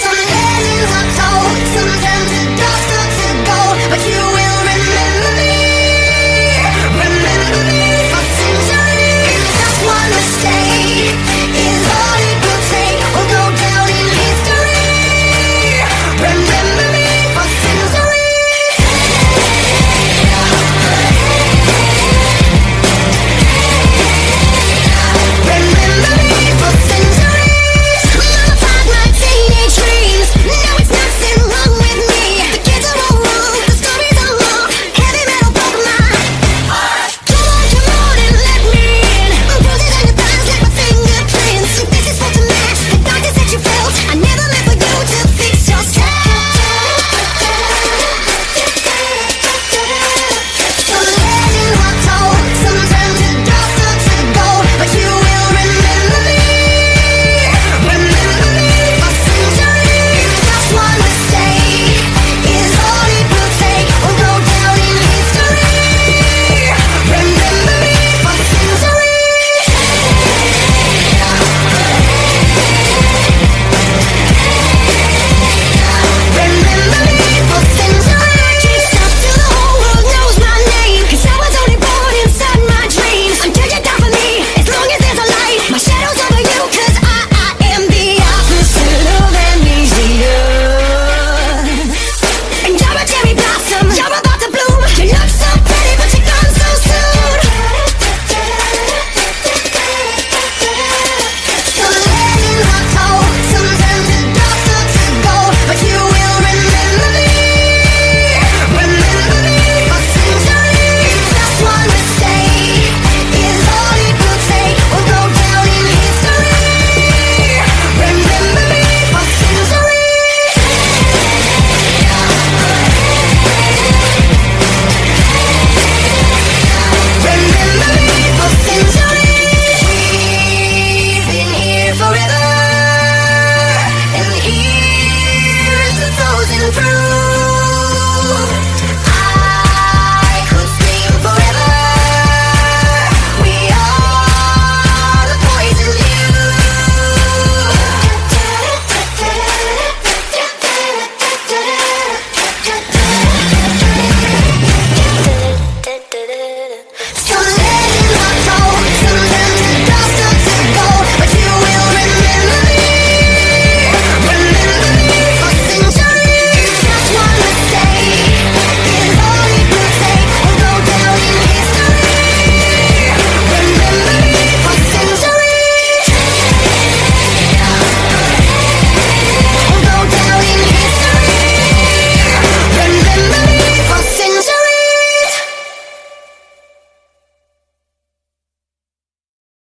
Some through.